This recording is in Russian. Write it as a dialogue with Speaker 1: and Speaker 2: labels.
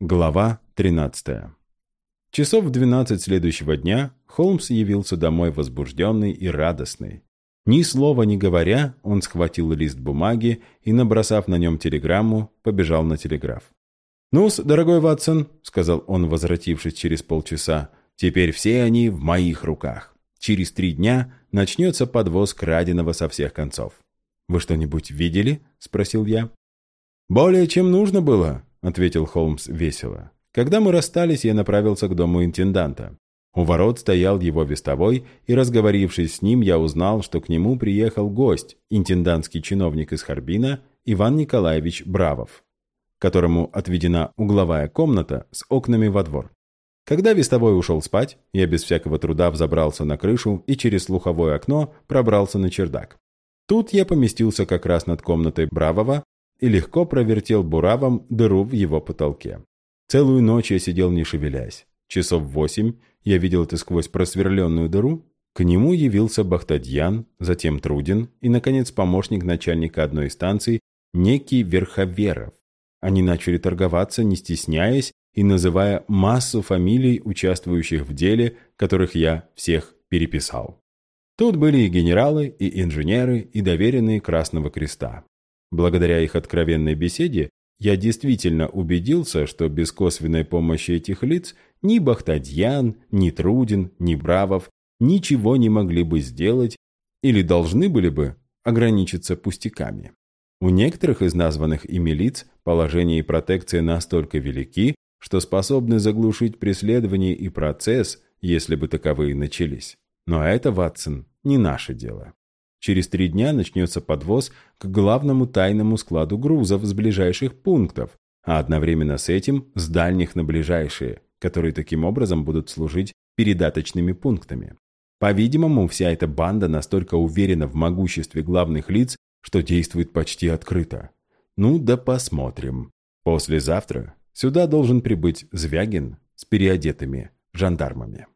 Speaker 1: Глава 13. Часов в 12 следующего дня Холмс явился домой возбужденный и радостный. Ни слова не говоря, он схватил лист бумаги и, набросав на нем телеграмму, побежал на телеграф. ну дорогой Ватсон», — сказал он, возвратившись через полчаса, — «теперь все они в моих руках. Через три дня начнется подвоз краденого со всех концов». «Вы что-нибудь видели?» — спросил я. «Более чем нужно было», — ответил Холмс весело. Когда мы расстались, я направился к дому интенданта. У ворот стоял его вестовой, и, разговорившись с ним, я узнал, что к нему приехал гость, интендантский чиновник из Харбина, Иван Николаевич Бравов, которому отведена угловая комната с окнами во двор. Когда вестовой ушел спать, я без всякого труда взобрался на крышу и через слуховое окно пробрался на чердак. Тут я поместился как раз над комнатой Бравова и легко провертел буравом дыру в его потолке. Целую ночь я сидел не шевелясь. Часов восемь я видел это сквозь просверленную дыру. К нему явился Бахтадьян, затем Трудин и, наконец, помощник начальника одной из станций, некий Верховеров. Они начали торговаться, не стесняясь и называя массу фамилий, участвующих в деле, которых я всех переписал. Тут были и генералы, и инженеры, и доверенные Красного Креста. Благодаря их откровенной беседе я действительно убедился, что без косвенной помощи этих лиц ни Бахтадьян, ни Трудин, ни Бравов ничего не могли бы сделать или должны были бы ограничиться пустяками. У некоторых из названных ими лиц положение и протекция настолько велики, что способны заглушить преследование и процесс, если бы таковые начались. Но это, Ватсон, не наше дело. Через три дня начнется подвоз к главному тайному складу грузов с ближайших пунктов, а одновременно с этим с дальних на ближайшие, которые таким образом будут служить передаточными пунктами. По-видимому, вся эта банда настолько уверена в могуществе главных лиц, что действует почти открыто. Ну да посмотрим. Послезавтра сюда должен прибыть Звягин с переодетыми жандармами.